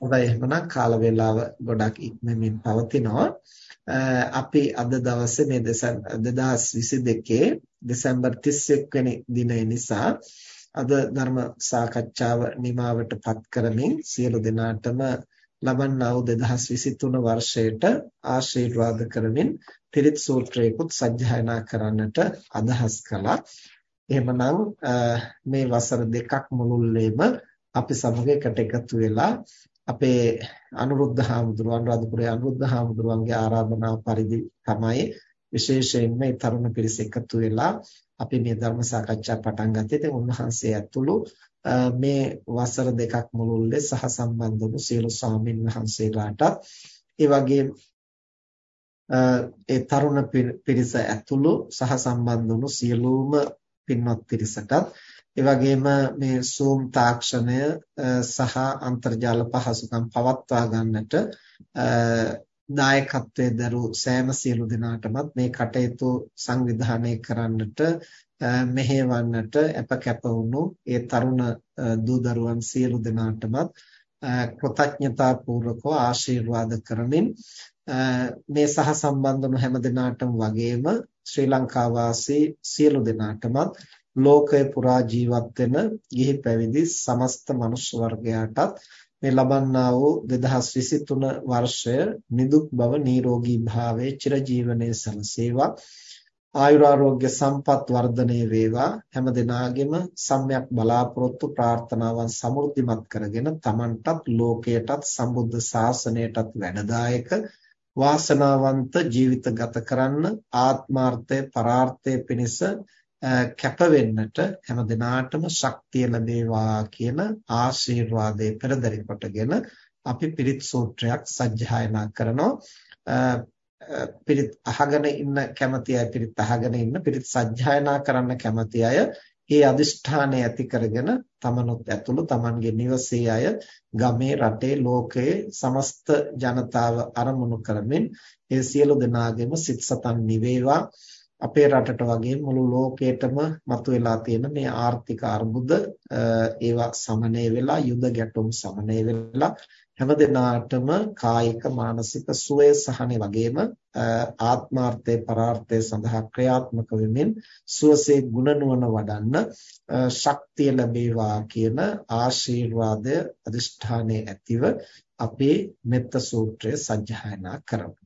හොඳයි එහෙනම් කාල වේලාව ගොඩක් ඉක්මනින් පවතිනවා. අපි අද දවසේ මේ 2022 දෙසැම්බර් 31 වෙනි දිනය නිසා අද ධර්ම සාකච්ඡාව නිමවටපත් කරමින් සියලු දෙනාටම ලබන්නා වූ 2023 වර්ෂයට ආශිර්වාද කරමින් පිරිත් සූත්‍රයකුත් සජ්ජායනා කරන්නට අදහස් කළා. එහෙමනම් මේ වසර දෙකක් මුළුල්ලේම අපි සමග එකට එකතු වෙලා අපේ අනුරුද්ධ හාමුදුරුවන් අනුරාධපුරයේ අනුරුද්ධ හාමුදුරුවන්ගේ ආරාධනාව පරිදි තමයි විශේෂයෙන්ම මේ තරුණ පිරිස එකතු වෙලා අපි මේ ධර්ම සාකච්ඡා පටන් ගත්තේ. ඉතින් උන්වහන්සේ ඇතුළු මේ වසර දෙකක් මුළුල්ලේ සහ සම්බන්ධ වූ සියලු ස්වාමීන් වහන්සේලාට ඒ වගේම ඒ තරුණ පිරිස ඇතුළු සහ සම්බන්ධ වුණු සියලුම පින්වත් පිරිසටත් ඒ වගේම මේ Zoom තාක්ෂණය සහ අන්තර්ජාල පහසුකම් පවත්වා ගන්නට දායකත්වයේ දරූ සෑම සියලු දෙනාටමත් මේ කටයුතු සංවිධානය කරන්නට මෙහෙවන්නට අප වුණු ඒ තරුණ දූ දරුවන් සියලු දෙනාටමත් කෘතඥතා පූර්වකව ආශිර්වාද කරමින් මේ සහ සම්බන්ධ වුණු හැම දෙනාටම වගේම ශ්‍රී ලංකා වාසී සියලු දෙනාටමත් ලෝකය පුරා ජීවත් වෙන ගිහි පැවිදි සමස්ත මනුෂ්‍ය වර්ගයාටත් මේ ලබන්නා වූ 2023 වර්ෂය නිදුක් බව නිරෝගී භාවයේ චිරජීවනයේ සලසේවා ආයුරාෝග්‍ය සම්පත් වර්ධනය වේවා. හැම දිනාගෙම සම්‍යක් බලාපොරොත්තු ප්‍රාර්ථනාවන් සමෘද්ධිමත් කරගෙන තමන්ටත් ලෝකයටත් සම්බුද්ධ ශාසනයටත් වැඩදායක වාසනාවන්ත ජීවිත ගත කරන්න ආත්මාර්ථය පරාර්ථය පිණිස කැප වෙන්නට හැම දිනාටම ශක්තිය ලැබේවා කියන ආශිර්වාදයේ පෙරදරි කොටගෙන අපි පිරිත් සූත්‍රයක් සජ්ජායනා කරනවා. පිරිත් අහගෙන ඉන්න කැමති අය පිරිත් අහගෙන ඉන්න පිරිත් සජ්ජායනා කරන්න කැමති අය ඒ අදිෂ්ඨානය ඇති කරගෙන තමනුත් ඇතුළු තමන්ගේ නිවසේ අය ගමේ රටේ ලෝකයේ සමස්ත ජනතාව අරමුණු කරමින් ඒ සියලු දෙනාගේම සිත් සතන් නිවේවා. අපේ රටට වගේ මුළු ලෝකෙටම මතුවලා තියෙන මේ ආර්ථික අර්බුද ඒවා සමනය වෙලා යුද ගැටුම් සමනය වෙලා හැමදෙනාටම කායික මානසික සුවය සහනේ වගේම ආත්මාර්ථය පරාර්ථය සඳහා ක්‍රියාත්මක වෙමින් සුවසේ ගුණ නුවණ වඩන්න ශක්තිය ලැබේවා කියන ආශිර්වාදය අදිෂ්ඨානයේ ඇතිව අපේ මෙත්ත සූත්‍රය සජ්ජායනා කරමු.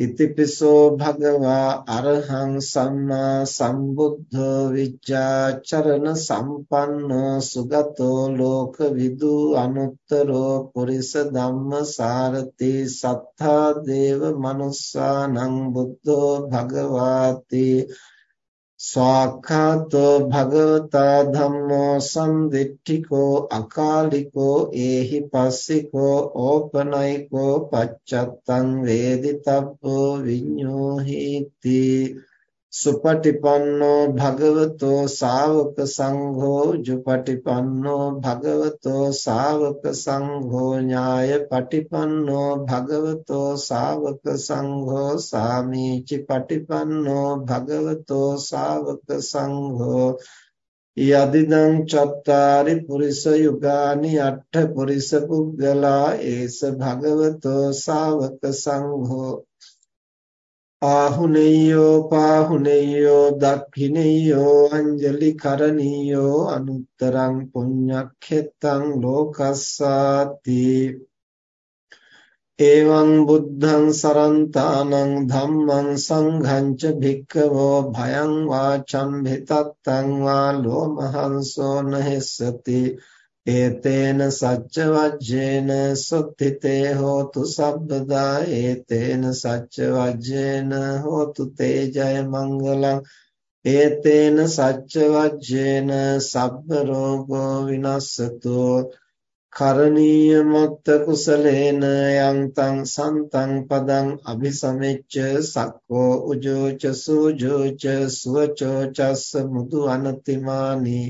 ඉතිපිසෝ භගවා අරහං සම්මා සම්බුද්ධෝ විජ්ජාචරණ සම්පන්නෝ සුගතෝ ලෝකවිදු අනුත්තරෝ පුරිස ධම්මසාරති සත්තා දේව මනුස්සානං බුද්ධෝ භගවාති ස්වාඛාතෝ භගවතා ධම්මෝ සම්දිට්ඨිකෝ අකාලිකෝ ඒහි පස්සිකෝ ඕපනයිකෝ පච්චත්තං වේදිතබ්බෝ විඤ්ඤෝහීති සුපටිපන්නෝ භගවතෝ ශාවක සංඝෝ ජුපටිපන්නෝ භගවතෝ ශාවක සංඝෝ ඥාය පටිපන්නෝ භගවතෝ ශාවක සංඝෝ සාමීචි පටිපන්නෝ භගවතෝ ශාවක සංඝෝ යදිදං චත්තාරි පුරිස යුගානි අට්ඨ පුරිස පුද්ගලා ඒස භගවතෝ ශාවක සංඝෝ ආහුනේයෝ පාහුනේයෝ දක්ඛිනේයෝ අංජලි කරණීයෝ අනුත්තරං පුඤ්ඤක්ඛෙත්තං ලෝකස්සාති. එවං බුද්ධං සරන්තානං ධම්මං සංඝං ච භික්ඛවෝ භයං වාචම් භිතත්තං වා ලෝමහංසෝ නහෙස්සති. ඒතේන සච්ච වජ්ජේන සුත්තිතේ හෝතු සබ්බදා ඒතේන සච්ච වජ්ජේන හෝතු තේ ජය මංගලං ඒතේන සච්ච වජ්ජේන සබ්බ රෝගෝ විනස්සතු කරණීය මත්ත කුසලේන යන්තං සන්තං පදං අபிසමෙච්ච සක්කෝ උජෝච සූජෝච සුවචෝ චස්ස මුදු අනතිමානි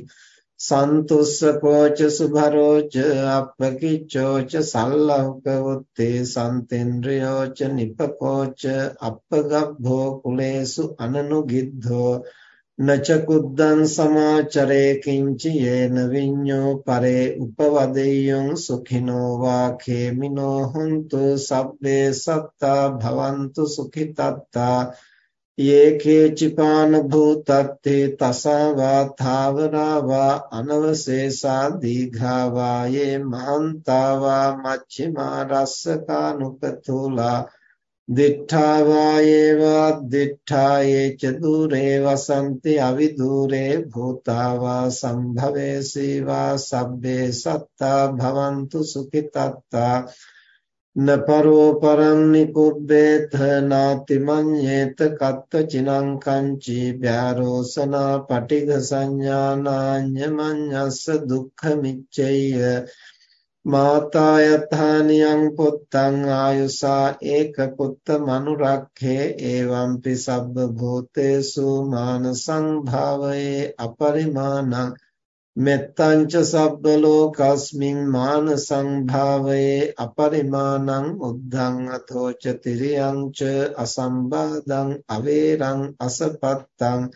සන්තුස්සකෝච සුභරෝච අප්පකිච්චෝච සල්ලහුක උත්තේ සන්තේන්ද්‍රයෝච නිපකෝච අප්පගබ්බෝ කුලේසු අනනුගිද්ධෝ නච කුද්දං සමාචරේ කිංචි යේන විඤ්ඤෝ පරේ උපවදෙය්‍යං සුඛිනෝ වා khේමිනෝ හුන්තු සබ්බේ සත්තා භවන්තු සුඛිතත්තා යේකේ චිපාන භූතත්තේ තසවා ථාවරවා අනවශේෂා දීඝාවා යේ මහන්තාවා මච්චිමා රස්සකානුපතුලා දිඨාවායේවා දිඨායේ ච දුරේ වසන්ති අවිදුරේ භූතාවා සම්භවේසීවා සබ්බේ සත්තා භවන්තු සුඛිතත්තා නපරෝ පරං නිකුබ්බේත නාති මඤ්ඤේත කත්ත චිනං කංචි භාරෝසනා පටිඝ සංඥානාඤ්ඤ මඤ්ඤස්ස දුක්ඛ මිච්ඡය මාතා යථානියං පුත්තං ආයුසා ඒක පුත්ත මනුරක්ඛේ එවම්පි සබ්බ භූතේසු මාන සංභාවයේ අපරිමාණං මෙත්තංච සබ්බ ලෝකස්මින් මාන සංභාවයේ අපරිමාණං උද්ධං අතෝච තිරියං ච අසම්බාධං අවේරං අසපත්තං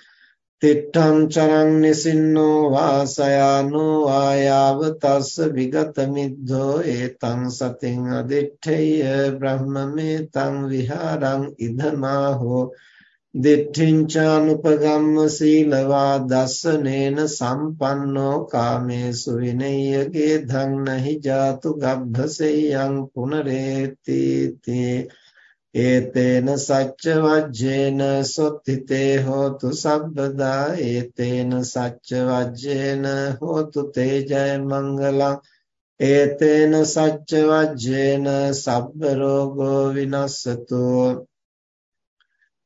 තිට්ඨං චරං නිසින්නෝ වාසයානෝ ආයාව තස්ස විගත මිද්ධෝ ඒතං සතින් අදිඨේය බ්‍රහ්මමේ තං විහාරං ඉදමාහෝ දිට්ඨිංචානුපගම්ම සීලවා දස්සනේන සම්පන්නෝ කාමේසු විනය්‍යගේ ධං නහි ජාතු ගබ්බසෙයං පුනරේති තී ඒතේන සච්ච වජ්ජේන සොත්තිතේ හෝතු සබ්බදා ඒතේන සච්ච වජ්ජේන හෝතු තේජය මංගලං ඒතේන සච්ච වජ්ජේන සබ්බ රෝගෝ විනස්සතු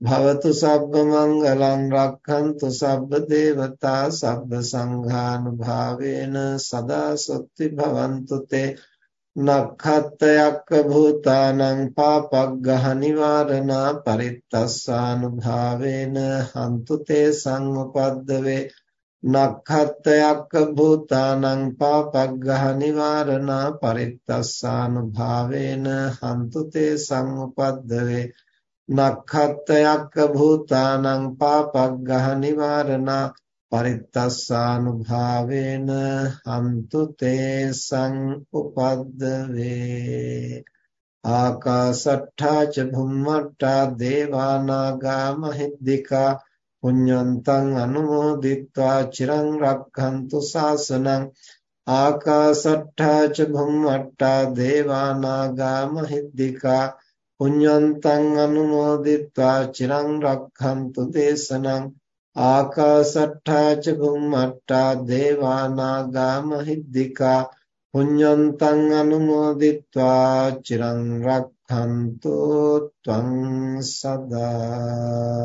භවතු සබ්බ මංගලං රක්ඛන්තු සබ්බ දේවතා සබ්බ සංඝානුභාවේන සදා සොත්ති භවන්තු තේ නක්ඛත්තයක්ක භූතානං පාපග්ගහ නිවාරණා පරිත්තස්සානුභාවේන හන්තු තේ සංඋපද්දවේ නක්ඛත්තයක්ක භූතානං පාපග්ගහ නිවාරණා පරිත්තස්සානුභාවේන හන්තු තේ සංඋපද්දවේ නක්ඛත්තයක්ක භූතානං පාපග්ගහ නිවාරණා පරිත්තස්සානුභාවේන හන්තු තේසං උපද්දවේ. ආකාසට්ඨා ච භුම්මට්ඨා දේවානාගා මහිද්దికා පුඤ්ඤන්තං අනුමෝදිත්වා චිරං රක්ඛන්තු සාසනං. ආකාසට්ඨා ච භුම්මට්ඨා දේවානාගා මහිද්దికා පුඤ්ඤන්තං අනුමෝදිත්වා චිරං රක්ඛන්තු දේශනං ආකාසට්ඨා ච බුම්මට්ඨා දේවා නාග මහිද්దికා පුඤ්ඤන්තං අනුමෝදිත්වා චිරං රක්ඛන්තු ත්වං සදා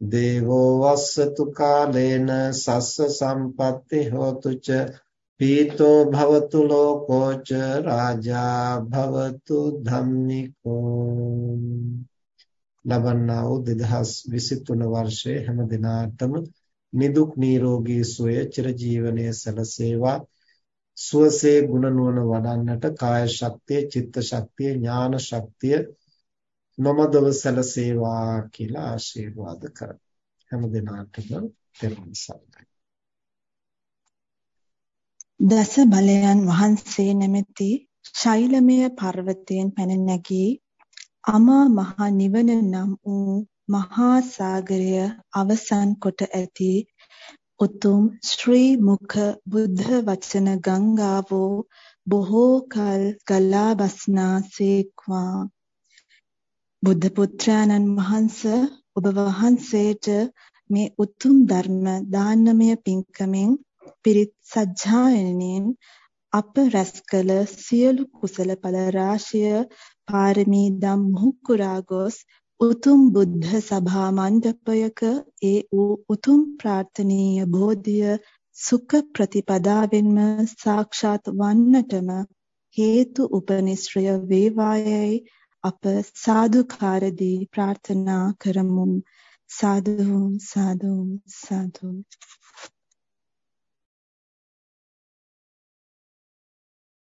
දේවෝ වස්සතු කාලේන සස්ස සම්පatti හෝතු ච පීතෝ භවතු ලෝකෝ ච රාජා භවතු ධම්මිකෝ ලබන්නා වූ 2023 වර්ෂයේ හැම දිනාටම නිදුක් නිරෝගී සුවය චිරජීවනයේ සැලසේවා. සුවසේ ගුණ නුවණ වඩන්නට කාය ශක්තිය චිත්ත ශක්තිය ඥාන ශක්තිය නොමදව සැලසේවා කියලා ආශිර්වාද කරමු. හැම දිනාටම පෙරවන් සරණයි. දස බලයන් වහන්සේ නැමැති ශෛලමය පර්වතයෙන් පැන නැගී අමා මහ නිවන නම් වූ මහා සාගරය අවසන් කොට ඇති උතුම් ශ්‍රී මුඛ බුද්ධ වචන ගංගාවෝ බොහෝ කල් ගලා බස්නා සේක්වා බුද්ධ පුත්‍රයන්න් වහන්ස ඔබ වහන්සේට මේ උතුම් ධර්ම දානමය පින්කමෙන් පිරිත් සජ්ජායනෙන් අප රැස් කළ සියලු කුසල ඵල රාශිය පාරමී දම් මුහුකුරා ගොස් උතුම් බුද්ධ සභා මණ්ඩපයක ඒ වූ උතුම් ප්‍රාර්ථනීය බෝධිය සුඛ ප්‍රතිපදාවෙන්ම සාක්ෂාත් වන්නටම හේතු උපනිශ්‍රය වේවායයි අප සාදුකාරදී ප්‍රාර්ථනා කරමු සාදු සාදු සාදු